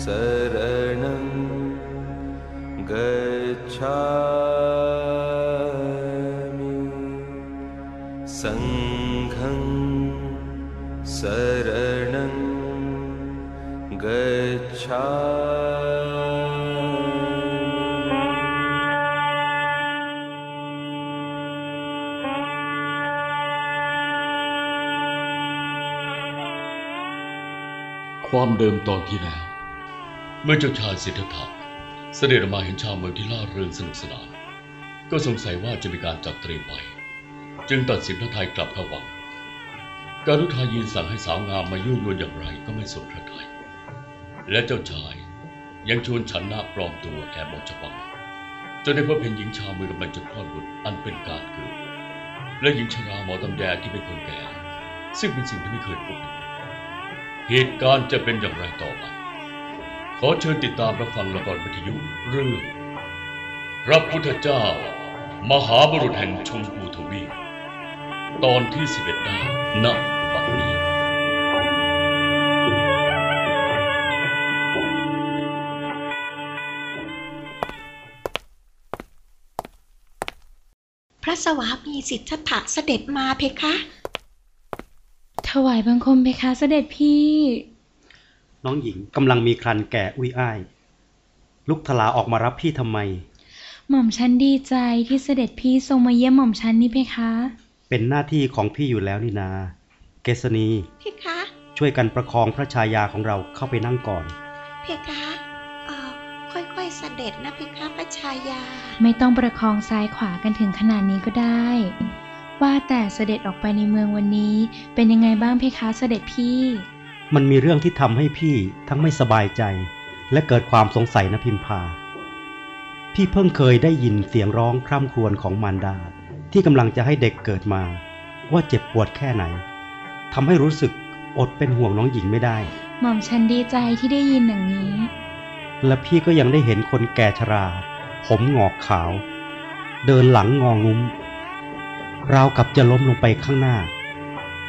शरणं गच्छामि เดิมตอนที่แล้ว เมื่อเจ้าชายสิทธัตถะเสด็จมาเห็นชาวเมืองที่ล่าเริงสนุกสนาน ก็สงสัยว่าจะมีการจัดเตรียมไว้จึงตัดสินพระทัยกลับเข้าวังการุทายีนสั่งให้สาวงามมายุ่งยวนอย่างไรก็ไม่สนพระทัยและเจ้าชายยังชวนฉันนาปลอมตัวแอบออกจากวังจนได้พบเห็นหญิงชาวเมืองกำลังจะคลอดบุตรอันเป็นการเกิดและหญิงชราหมอตำแยที่เป็นคนแก่ ซึ่งเป็นสิ่งที่ไม่เคยพบ เหตุการณ์จะเป็นอย่างไรต่อไป ขอเชิญติดตามรับฟังละครวิทยุเรื่อง พระพุทธเจ้า มหาบุรุษแห่งชมพูทวีปตอนที่ 11ได้ณบัดนี้พระสวามีสิทธัตถะเสด็จมาเพคะ ถวายบังคมเพคะเสด็จพี่ น้องหญิงกำลังมีครันแก่อุ้ยอ้าย ลุกทลาออกมารับพี่ทำไม หม่อมฉันดีใจที่เสด็จพี่ทรงมาเยี่ยมหม่อมฉันนี่เพคะ เป็นหน้าที่ของพี่อยู่แล้วนี่นา เกษณีเพคะ ช่วยกันประคองพระชายาของเราเข้าไปนั่งก่อน เพคะเอ่อค่อยๆเสด็จนะเพคะพระชายา ไม่ต้องประคองซ้ายขวากันถึงขนาดนี้ก็ได้ ว่าแต่เสด็จออกไปในเมืองวันนี้ เป็นยังไงบ้างเพคะเสด็จพี่ มันมีเรื่องที่ทำให้พี่ทั้งไม่สบายใจ และเกิดความสงสัยนะพิมพา พี่เพิ่งเคยได้ยินเสียงร้องคร่ำครวญของมารดา ที่กำลังจะให้เด็กเกิดมา ว่าเจ็บปวดแค่ไหนทำให้รู้สึกอดเป็นห่วงน้องหญิงไม่ได้ หม่อมฉันดีใจที่ได้ยินอย่างนี้ และพี่ก็ยังได้เห็นคนแก่ชรา ผมหงอกขาว เดินหลังงองุ้ม ราวกับจะล้มลงไปข้างหน้า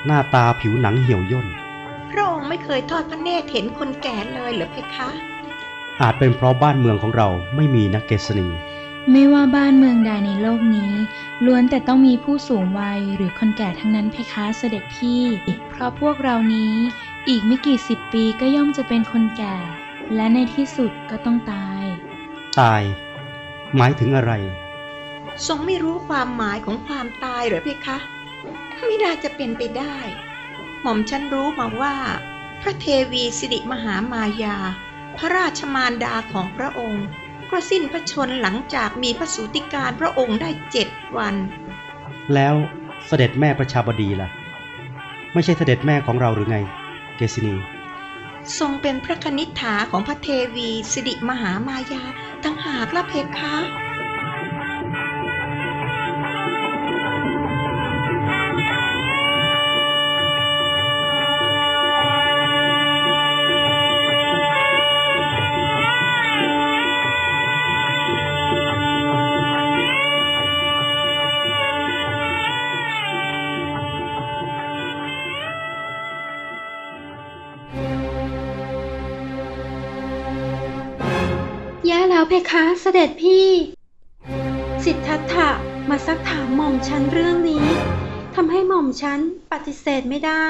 หน้าตาผิวหนังเหี่ยวย่น พระองค์ไม่เคยทอดพระเนตรเห็นคนแก่เลยเหรอเพคะ อาจเป็นเพราะบ้านเมืองของเราไม่มีนักเกษณี ไม่ว่าบ้านเมืองใดในโลกนี้ล้วนแต่ต้องมีผู้สูงวัยหรือคนแก่ทั้งนั้นเพคะเสด็จพี่ เพราะพวกเรานี้อีกไม่กี่สิบปีก็ย่อมจะเป็นคนแก่ และในที่สุดก็ต้องตาย ตาย หมายถึงอะไร ทรงไม่รู้ความหมายของความตายเหรอเพคะ ไม่น่าจะเป็นไปได้ หม่อมฉันรู้มาว่า พระเทวีสิริมหามายา พระราชมารดาของพระองค์ก็สิ้นพระชนม์หลังจากมีพระสูติการพระองค์ได้เจ็ดวัน แล้วเสด็จแม่ประชาบดีล่ะ ไม่ใช่เสด็จแม่ของเราหรือไง เกษณีทรงเป็นพระคณิษฐาของพระเทวีสิริมหามายาตั้งหากละเพคะ เพคะเสด็จพี่ สิทธัตถะมาซักถามหม่อมฉันเรื่องนี้ทำให้หม่อมฉันปฏิเสธไม่ได้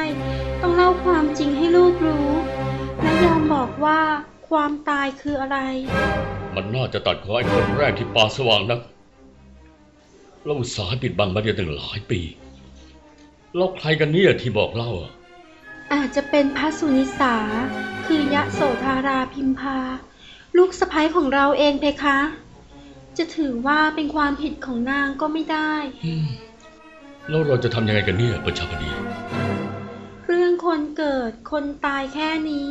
ต้องเล่าความจริงให้ลูกรู้ และยอมบอกว่าความตายคืออะไร มันน่าจะตัดคอไอ้คนแรกที่ป่าสว่างนักเราอุตสาห์ปิดบังมาเดียตั้งหลายปีเราใครกันเนี่ยที่บอกเล่าอะอาจจะเป็นพระสุนิสา คือยะโสธาราพิมพา ลูกสะใภ้ของเราเองเพคะ จะถือว่าเป็นความผิดของนางก็ไม่ได้ แล้วเราจะทำยังไงกันเนี่ยประชาบดีคนเกิดคนตายแค่นี้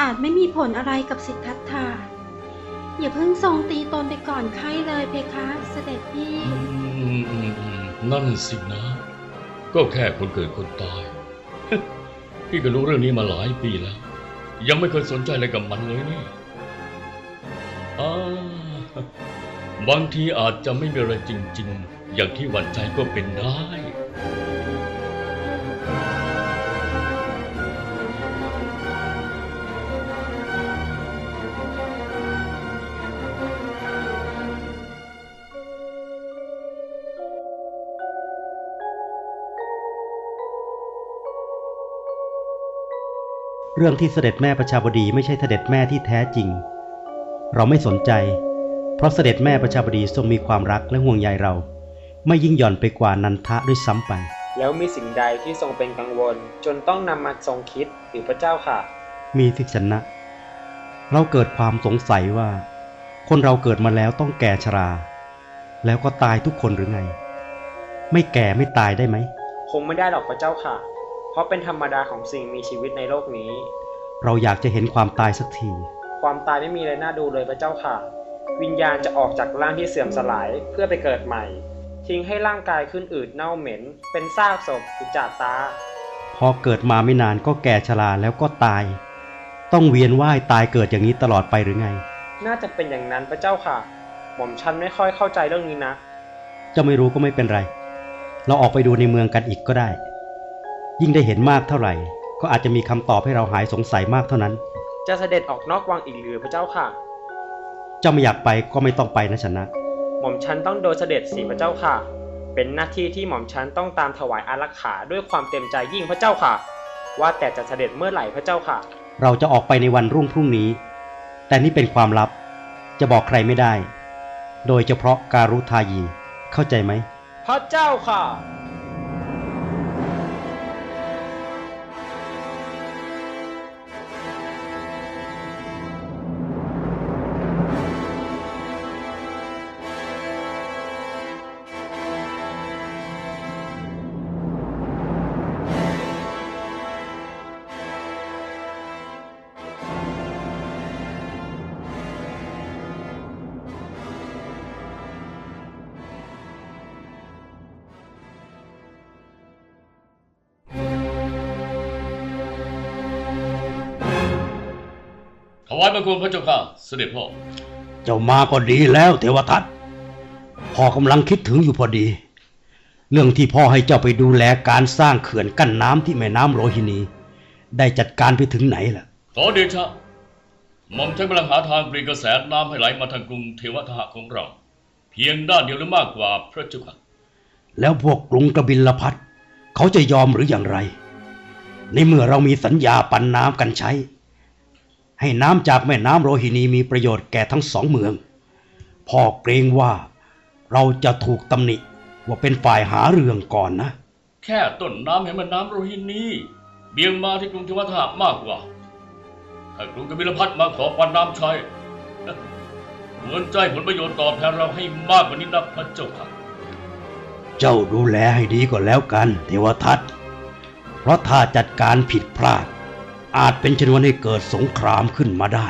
อาจไม่มีผลอะไรกับสิทธัตถะอย่าเพิ่งทรงตีตนไปก่อนไข้เลยเพคะ เสด็จพี่อืมอืมอืมนั่นสินะ ก็แค่คนเกิดคนตาย พี่ก็รู้เรื่องนี้มาหลายปีแล้ว ยังไม่เคยสนใจอะไรกับมันเลยนี่อ่า บางทีอาจจะไม่มีอะไรจริง ๆ อย่างที่หวั่นใจก็เป็นได้เรื่องที่เสด็จแม่ประชาบดีไม่ใช่เสด็จแม่ที่แท้จริง เราไม่สนใจ เพราะเสด็จแม่ประชาบดีทรงมีความรักและห่วงใยเรา ไม่ยิ่งหย่อนไปกว่านันทะด้วยซ้ำไป แล้วมีสิ่งใดที่ทรงเป็นกังวล จนต้องนำมาทรงคิดหรือพระเจ้าค่ะ มีสิชนะ เราเกิดความสงสัยว่า คนเราเกิดมาแล้วต้องแก่ชรา แล้วก็ตายทุกคนหรือไง ไม่แก่ไม่ตายได้ไหม คงไม่ได้หรอกพระเจ้าค่ะ เพราะเป็นธรรมดาของสิ่งมีชีวิตในโลกนี้ เราอยากจะเห็นความตายสักที ความตายไม่มีอะไรน่าดูเลยพระเจ้าค่ะ วิญญาณจะออกจากร่างที่เสื่อมสลายเพื่อไปเกิดใหม่ ทิ้งให้ร่างกายขึ้นอืดเน่าเหม็น เป็นซากศพอุจจาตา พอเกิดมาไม่นานก็แก่ชราแล้วก็ตาย ต้องเวียนว่ายตายเกิดอย่างนี้ตลอดไปหรือไง น่าจะเป็นอย่างนั้นพระเจ้าค่ะ หม่อมฉันไม่ค่อยเข้าใจเรื่องนี้นะเจะไม่รู้ก็ไม่เป็นไร เราออกไปดูในเมืองกันอีกก็ได้ ยิ่งได้เห็นมากเท่าไหร่ ก็อาจจะมีคำตอบให้เราหายสงสัยมากเท่านั้น จะเสด็จออกนอกวังอีกหรือพระเจ้าค่ะ เจ้าไม่อยากไปก็ไม่ต้องไปนะชนะ หม่อมฉันต้องโดยเสด็จสีพระเจ้าค่ะ เป็นหน้าที่ที่หม่อมฉันต้องตามถวายอารักขาด้วยความเต็มใจยิ่งพระเจ้าค่ะ ว่าแต่จะเสด็จเมื่อไหร่พระเจ้าค่ะ เราจะออกไปในวันรุ่งพรุ่งนี้ แต่นี่เป็นความลับ จะบอกใครไม่ได้ โดยเฉพาะการุทายี เข้าใจไหม พระเจ้าค่ะ ถวายบังคมพระเจ้าค่ะเสด็จพ่อ เจ้ามาก็ดีแล้วเทวทัตพ่อกำลังคิดถึงอยู่พอดี เรื่องที่พ่อให้เจ้าไปดูแลการสร้างเขื่อนกั้นน้ำที่แม่น้ำโรฮินี ได้จัดการไปถึงไหนล่ะขอเดชะหม่อมฉันกำลังหาทางเปลี่ยนกระแสน้ำให้ไหลมาทางกรุงเทวทหะของเรา เพียงด้านเดียวหรือมากกว่าพระเจ้าค่ะแล้วพวกกรุงกบิลพัทเขาจะยอมหรืออย่างไร ในเมื่อเรามีสัญญาปันน้ำกันใช้ ให้น้ำจากแม่น้ำโรฮินีมีประโยชน์แก่ทั้งสองเมือง พ่อเกรงว่าเราจะถูกตำหนิว่าเป็นฝ่ายหาเรื่องก่อนนะ แค่ต้นน้ำเห็นแม่น้ำโรฮินีเบี่ยงมาที่กรุงเทวทหะมากกว่า ถ้ากรุงกบิลพัทมาขอปันน้ำใช้ควรใจผลประโยชน์ตอบแทนเราให้มากกว่านี้นักพระเจ้าค่ะ เจ้าดูแลให้ดีก่อนแล้วกัน เทวทัตเพราะถ้าจัดการผิดพลาด อาจเป็นชนวนให้เกิดสงครามขึ้นมาได้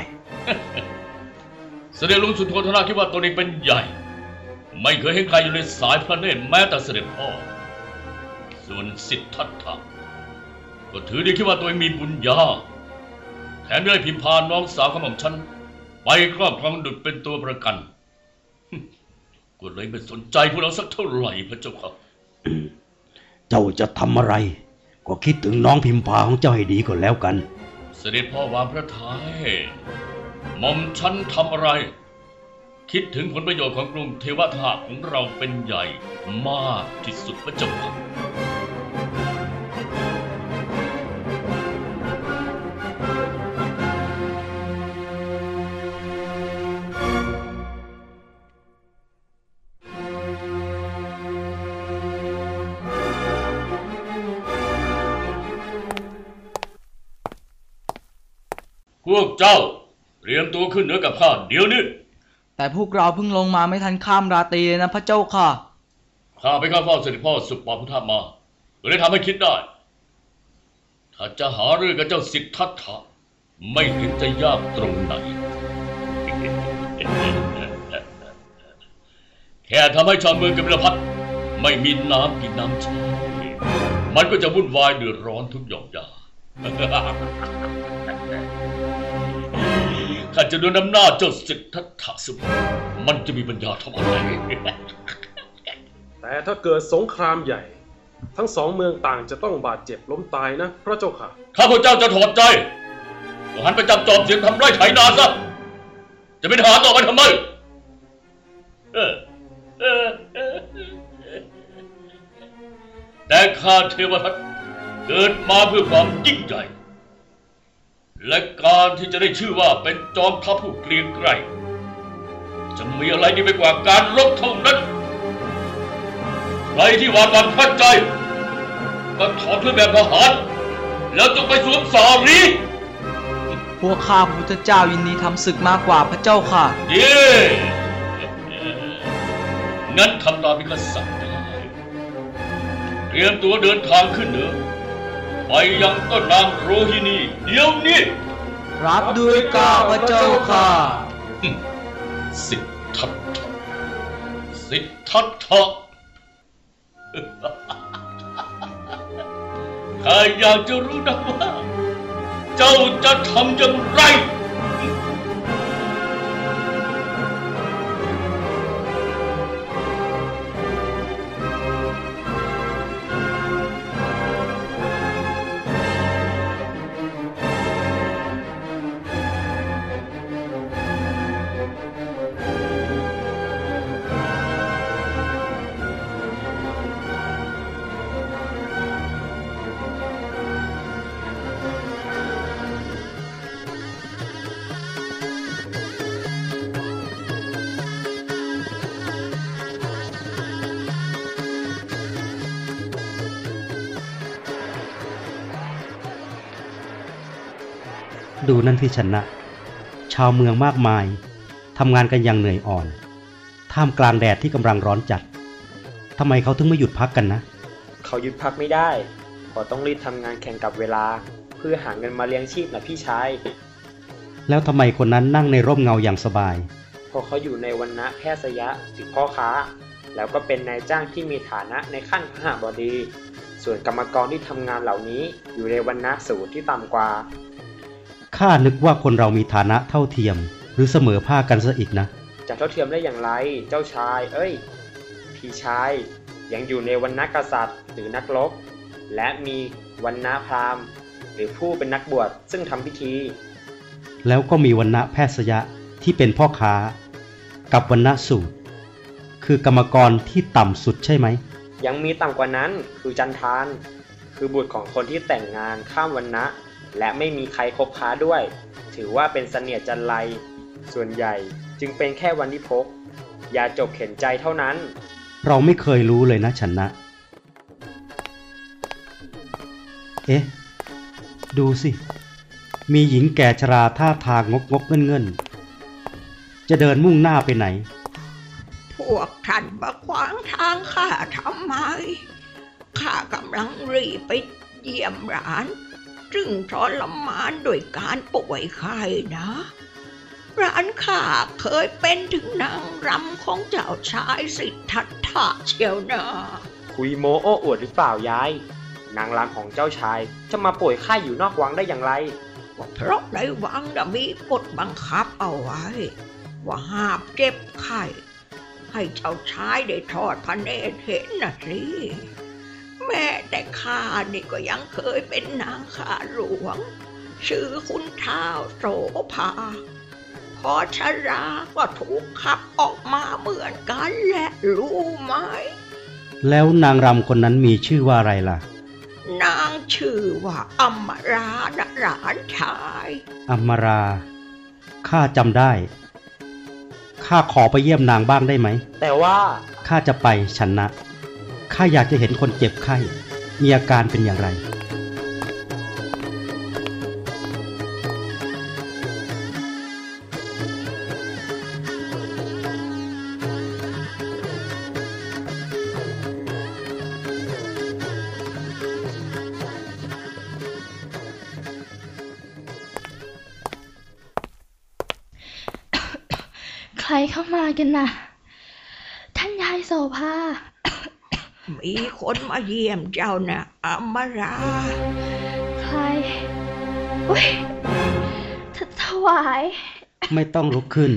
เสด็จลุงสุนทรธนาคิดว่าตัวเองเป็นใหญ่ ไม่เคยเห็นใครอยู่ในสายพระเนตรแม้แต่เสด็จพ่อ ส่วนสิทธัตถะก็ถือดีคิดว่าตัวเองมีบุญญา แถมยังได้พิมพาน้องสาวของหม่อมฉัน ไปครอบครองดุจเป็นตัวประกันก็เลยไม่สนใจพวกเราสักเท่าไหร่พระเจ้าค่ะ เจ้าจะทำอะไร ก็คิดถึงน้องพิมพาของเจ้าให้ดีก่อนแล้วกัน เสด็จพ่อวางพระทัยหม่อมฉันทำอะไร คิดถึงผลประโยชน์ของกรุงเทวทาของเราเป็นใหญ่มากที่สุดพระเจ้าค่ะ เจ้า เตรียมตัวขึ้นเหนือกับข้าเดี๋ยวนี้ แต่พวกเราเพิ่งลงมาไม่ทันข้ามราตรีเลยนะพระเจ้าค่ะ ข้าไปเข้าเฝ้าเสด็จพ่อสุปปาพุทธามาก็เลยทำให้คิดได้ทถ้าจะหาเรื่องกับเจ้าสิทธัตถะไม่เห็นจะยากตรงไหน แค่ทำให้ชาวเมืองกบิลพัทไม่มีน้ำกินน้ำใช้มันก็จะวุ่นวายเดือดร้อนทุกหย่อมยา ข้าจะโดนอำนาจเจ้าสิทธัตถะสมมันจะมีปัญญาทำอะไร แต่ถ้าเกิดสงครามใหญ่ ทั้งสองเมืองต่างจะต้องบาดเจ็บล้มตายนะ พระเจ้าค่ะ ข้าพเจ้าจะถอดใจก็หันไปจับจอบเสียงทำไร่ไถนาซะ จะเป็นทหารต่อไปทำไม เออเออเออแต่ข้าเทวทัตเกิดมาเพื่อความยิ่งใหญ่ และการที่จะได้ชื่อว่าเป็นจอมทัพผู้เกรียงไกรจะมีอะไรดีไปกว่าการรบเท่านั้นใครที่หวาดหวั่นพัดใจ ก็ถอดเครื่องแบบทหาร แล้วจงไปสวมสารีพวกข้าพระพุทธเจ้ายินดีทำศึกมากกว่าพระเจ้าค่ะเย้งั้นทำตามที่ข้าสั่งได้เตรียมตัวเดินทางขึ้นเหนือ ไปยังต้นนางโรฮินี เดี๋ยวนี้ รับด้วยเกล้าพระเจ้าค่ะ สิทธัตถะสิทธัตถะข้าอยากจะรู้นะว่า เจ้าจะทำอย่างไร ดูนั่นที่ชนะ ชาวเมืองมากมายทำงานกันอย่างเหนื่อยอ่อน ท่ามกลางแดดที่กำลังร้อนจัดทำไมเขาถึงไม่หยุดพักกันนะ เขาหยุดพักไม่ได้เขาต้องรีบทำงานแข่งกับเวลา เพื่อหาเงินมาเลี้ยงชีพนะพี่ชาย แล้วทำไมคนนั้นนั่งในร่มเงาอย่างสบายเพราะเขาอยู่ในวันณะแพทย์ยะถึงพ่อค้า แล้วก็เป็นนายจ้างที่มีฐานะในขั้นขหบดี ส่วนกรรมกรที่ทำงานเหล่านี้อยู่ในวันณะสูตรที่ต่ำกว่า ข้านึกว่าคนเรามีฐานะเท่าเทียม หรือเสมอภาคกันซะอีกนะ จะเท่าเทียมได้อย่างไร เจ้าชาย เอ้ย พี่ชาย ยังอยู่ในวันณะกษัตริย์ หรือนักรบ และมีวันณะพราหมณ์ หรือผู้เป็นนักบวชซึ่งทำพิธี แล้วก็มีวันณะแพทย์สยะที่เป็นพ่อค้า กับวันณะสูตร คือกรรมกรที่ต่ำสุดใช่ไหม ยังมีต่ำกว่านั้นคือจันทาน คือบุตรของคนที่แต่งงานข้ามวันนะ และไม่มีใครคบค้าด้วย ถือว่าเป็นเสนียดจันไร ส่วนใหญ่จึงเป็นแค่วันที่พกอย่าจบเข็นใจเท่านั้น เราไม่เคยรู้เลยนะชนะ เอ๊ะ ดูสิ มีหญิงแก่ชราท่าทางงกงกเงินเงินๆจะเดินมุ่งหน้าไปไหน พวกท่านมาขวางทางข้าทำไม ข้ากำลังรีบไปเยี่ยมร้าน ซึ่งทรมานโดยการป่วยไข้นะร้านข้าเคยเป็นถึงนางรำของเจ้าชายสิทธัตถะเชียวนะคุยโมโอ้อวดหรือเปล่ายาย นางรำของเจ้าชายจะมาป่วยไข้อยู่นอกวังได้อย่างไรว่าเพราะในวังน่ะมีกฎบังคับเอาไว้ ว่าห้ามเจ็บไข้ให้เจ้าชายได้ทอดพระเนตรเห็นนะสิ แม่แต่ข้านี่ก็ยังเคยเป็นนางข้าหลวง ชื่อคุณท้าวโสภา พอชราก็ถูกขับออกมาเหมือนกันแหละรู้ไหม แล้วนางรำคนนั้นมีชื่อว่าอะไรล่ะ นางชื่อว่าอมรานะหลานชายอมราข้าจำได้ข้าขอไปเยี่ยมนางบ้างได้ไหม แต่ว่าข้าจะไปชนะ ข้าอยากจะเห็นคนเจ็บไข้ มีอาการเป็นอย่างไรร คนมาเยี่ยมเจ้านะอมราใครอุ้ยถถวาย ไม่ต้องลุกขึ้น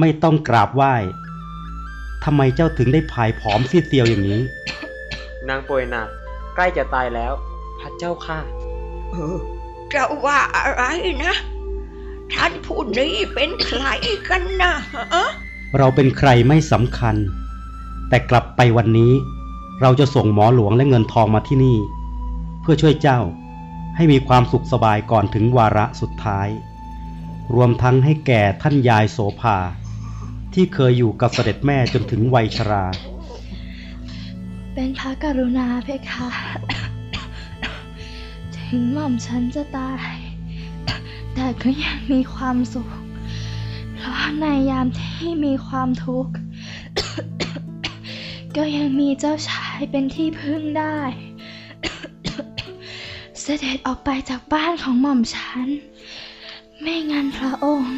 ไม่ต้องกราบไหว้ทำไมเจ้าถึงได้ผายผอมซีดเซียวอย่างนี้ นางป่วยหนักใกล้จะตายแล้ว พระเจ้าค่ะเออเจ้าว่าอะไรนะ ท่านผู้นี้เป็นใครกันนะฮะเราเป็นใครไม่สำคัญ แต่กลับไปวันนี้ เราจะส่งหมอหลวงและเงินทองมาที่นี่ เพื่อช่วยเจ้าให้มีความสุขสบายก่อนถึงวาระสุดท้าย รวมทั้งให้แก่ท่านยายโสภา ที่เคยอยู่กับเสด็จแม่จนถึงวัยชรา เป็นพระกรุณาเพคะ ถึงหม่อมฉันจะตาย แต่ก็ยังมีความสุข เพราะในยามที่มีความทุกข์ ก็ยังมีเจ้าชายเป็นที่พึ่งได้ เสด็จออกไปจากบ้านของหม่อมฉัน ไม่งั้นพระองค์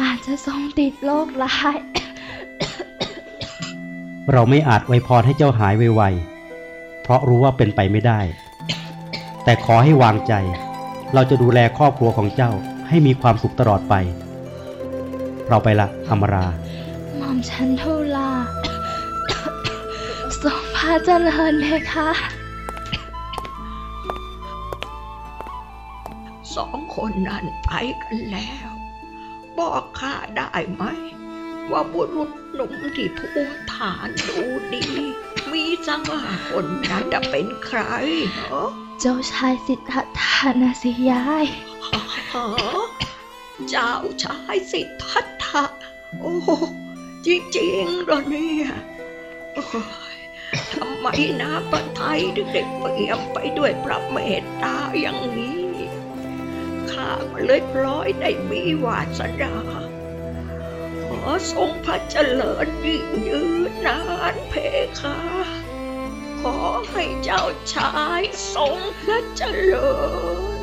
อาจจะทรงติดโรคร้าย เราไม่อาจไวยพรให้เจ้าหายไวๆ เพราะรู้ว่าเป็นไปไม่ได้ แต่ขอให้วางใจ เราจะดูแลครอบครัวของเจ้าให้มีความสุขตลอดไป เราไปละอมรา หม่อมฉันทูลาท รงพระเจริญเพคะสองคนนั้นไปกันแล้ว บอกข้าได้ไหม ว่าบุรุษหนุ่มที่ภูมิฐานดูดี มีสังหาคนนั้นจะเป็นใครเหรอเจ้าชายสิทธัตถานะสิยายฮะเจ้าชายสิทธัตถะโอ้โหจริงๆเหรอเนี่ยโอ้ย ทำไมนะประไทยถึงได้เปี่ยมไปด้วยพระเมตตาอย่างนี้ ข้าก็เลยพลอยได้มีวาสนาขอทรงพระเจริญยิ่งยืนนานเพคะ ขอให้เจ้าชายทรงพระเจริญ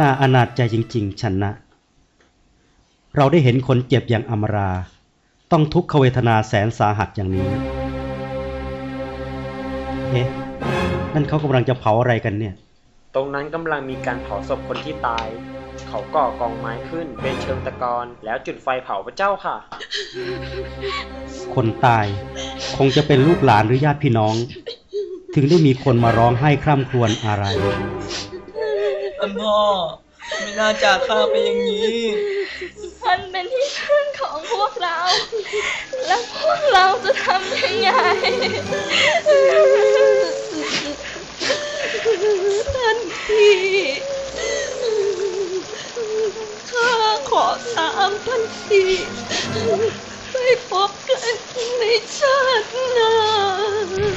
น่าอนาจใจจริงๆฉันนะ เราได้เห็นคนเจ็บอย่างอมรา ต้องทุกขเวทนาแสนสาหัสอย่างนี้ เอ๊ะ นั่นเขากำลังจะเผาอะไรกันเนี่ย ตรงนั้นกำลังมีการเผาศพคนที่ตาย เขาก่อกองไม้ขึ้นเป็นเชิงตะกอนแล้วจุดไฟเผาพระเจ้าค่ะ คนตายคงจะเป็นลูกหลานหรือญาติพี่น้อง ถึงได้มีคนมาร้องไห้คร่ำครวญอะไร ท่านพ่อ ไม่น่าจากข้าไปอย่างนี้มันเป็นที่พึ่งของพวกเรา แล้วพวกเราจะทำยังไง ท่านพี่ข้าขอตามท่านพี่ไปพบกันในชาติหน้า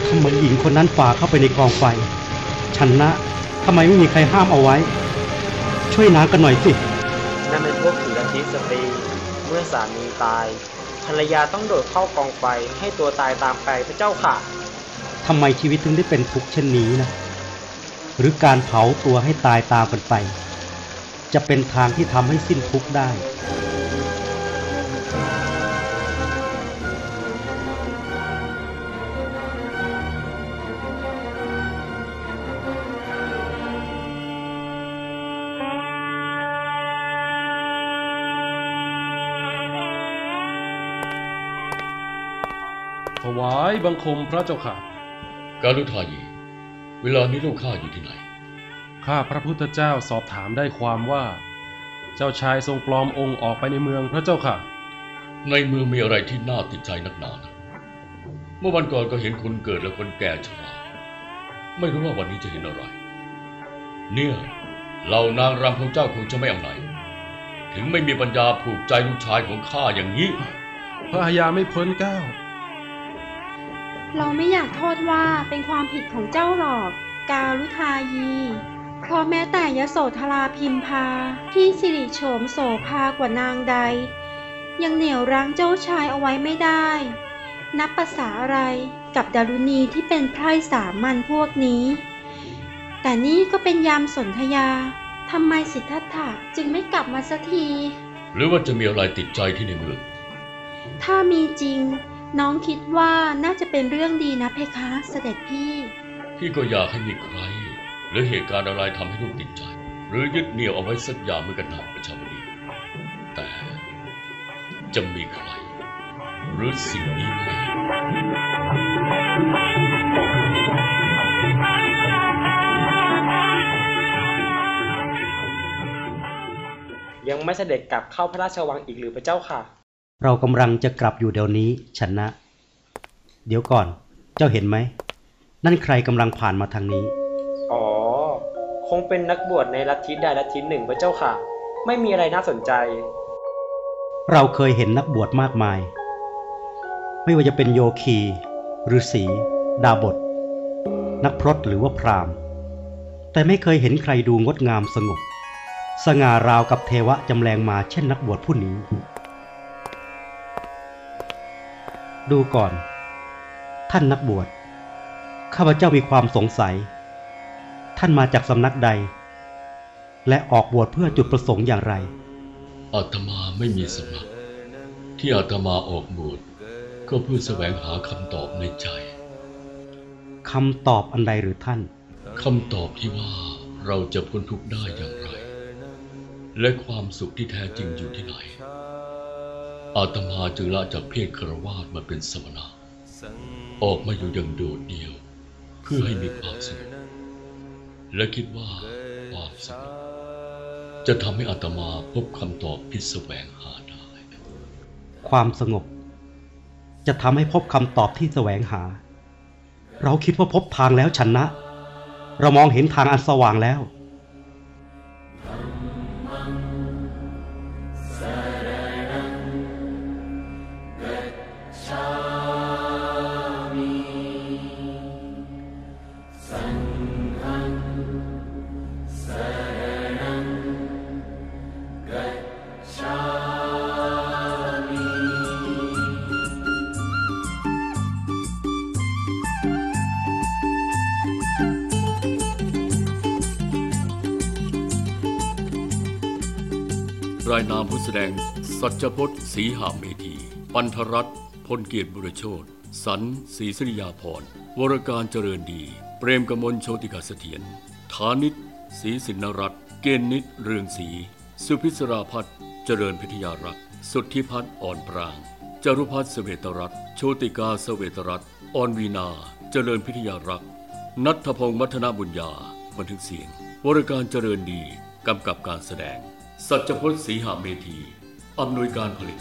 ทำไมหญิงคนนั้นฝ่าเข้าไปในกองไฟฉันนะ ทำไมไม่มีใครห้ามเอาไว้ ช่วยนางกันหน่อยสินั่นเป็นพวกถืออาทิตสตรี เมื่อสามีตาย ภรรยาต้องโดดเข้ากองไฟให้ตัวตายตามไปพระเจ้าค่ะทำไมชีวิตถึงได้เป็นทุกข์เช่นนี้นะ หรือการเผาตัวให้ตายตามกันไป จะเป็นทางที่ทำให้สิ้นทุกข์ได้ วายบังคมพระเจ้าค่ะ การุทายี เวลานี้ลูกข้าอยู่ที่ไหน ข้าพระพุทธเจ้าสอบถามได้ความว่า เจ้าชายทรงปลอมองค์ออกไปในเมืองพระเจ้าค่ะ ในเมืองมีอะไรที่น่าติดใจนักหนานะเมื่อวันก่อนก็เห็นคนเกิดและคนแก่ชราไม่รู้ว่าวันนี้จะเห็นอะไร เนี่ยเหล่านางรำของเจ้าคงจะไม่เอาไหน ถึงไม่มีปัญญาผูกใจลูกชายของข้าอย่างนี้พระอาญาไม่พ้นเกล้า เราไม่อยากโทษว่าเป็นความผิดของเจ้าหรอก กาลุทายี เพราะแม้แต่ยโสธราพิมพา ที่สิริโฉมโสภากว่านางใด ยังเหนี่ยวรั้งเจ้าชายเอาไว้ไม่ได้ นับภาษาอะไรกับดารุณีที่เป็นไพร่สามัญพวกนี้ แต่นี่ก็เป็นยามสนธยาทำไมสิทธัตถะจึงไม่กลับมาสักที หรือว่าจะมีอะไรติดใจที่ในเมือง ถ้ามีจริง น้องคิดว่าน่าจะเป็นเรื่องดีนะเพคะ เสด็จพี่ พี่ก็อยากให้มีใคร หรือเหตุการณ์อะไรทำให้ลูกติดใจ หรือยึดเหนี่ยวเอาไว้สักอย่างเหมือนกันนะประชาวดีแต่จะมีใคร หรือสิ่งนี้ไหมยังไม่เสด็จกลับเข้าพระราชวังอีกหรือพระเจ้าค่ะ เรากำลังจะกลับอยู่เดี๋ยวนี้ชนะ เดี๋ยวก่อน เจ้าเห็นไหม นั่นใครกำลังผ่านมาทางนี้ อ๋อ คงเป็นนักบวชในลัทธิใดลัทธิหนึ่งพระเจ้าค่ะ ไม่มีอะไรน่าสนใจ เราเคยเห็นนักบวชมากมาย ไม่ว่าจะเป็นโยคีฤาษีดาบท นักพรตหรือว่าพราหมณ์ แต่ไม่เคยเห็นใครดูงดงามสงบ สง่าราวกับเทวะจำแรงมาเช่นนักบวชผู้นี้ ดูก่อน ท่านนักบวช ข้าพเจ้ามีความสงสัย ท่านมาจากสำนักใด และออกบวชเพื่อจุดประสงค์อย่างไร อาตมาไม่มีสำนักที่อาตมาออกบวชก็เพื่อแสวงหาคำตอบในใจ คำตอบอันใดหรือท่าน คำตอบที่ว่าเราจะพ้นทุกข์ได้อย่างไร และความสุขที่แท้จริงอยู่ที่ไหน อาตมาจึงละจากเพศคารวาสมาเป็นสมณะ ออกมาอยู่อย่างโดดเดี่ยว เพื่อให้มีความสงบและคิดว่าความสงบจะทำให้อาตมาพบคำตอบที่แสวงหาได้ ความสงบ จะทำให้พบคำตอบที่แสวงหา เราคิดว่าพบทางแล้วชนะเรามองเห็นทางอันสว่างแล้ว สัจพจน์ศรีหาเมธี ปันธรัตน์พลเกียรติบุรโชตสันศรีสริยาพร วรการเจริญดี เปรมกมลโชติกาเสถียรฐานิตศรีสินรัตน์เกณฑ์นิตเรืองศรีสุพิศราพัฒน์เจริญพิทยารักษ์สุทธิพัฒน์อ่อนปราง จรุพัฒน์เสวตรัตน์โชติกาเสวตรัตน์อ่อนวีนา เจริญพิทยารักษ์นัทพงศ์มัทนาบุญญาบันทึกเสียง วรการเจริญดี กำกับการแสดง สัจพจน์ศรีหาเมธี อำนวยการผลิต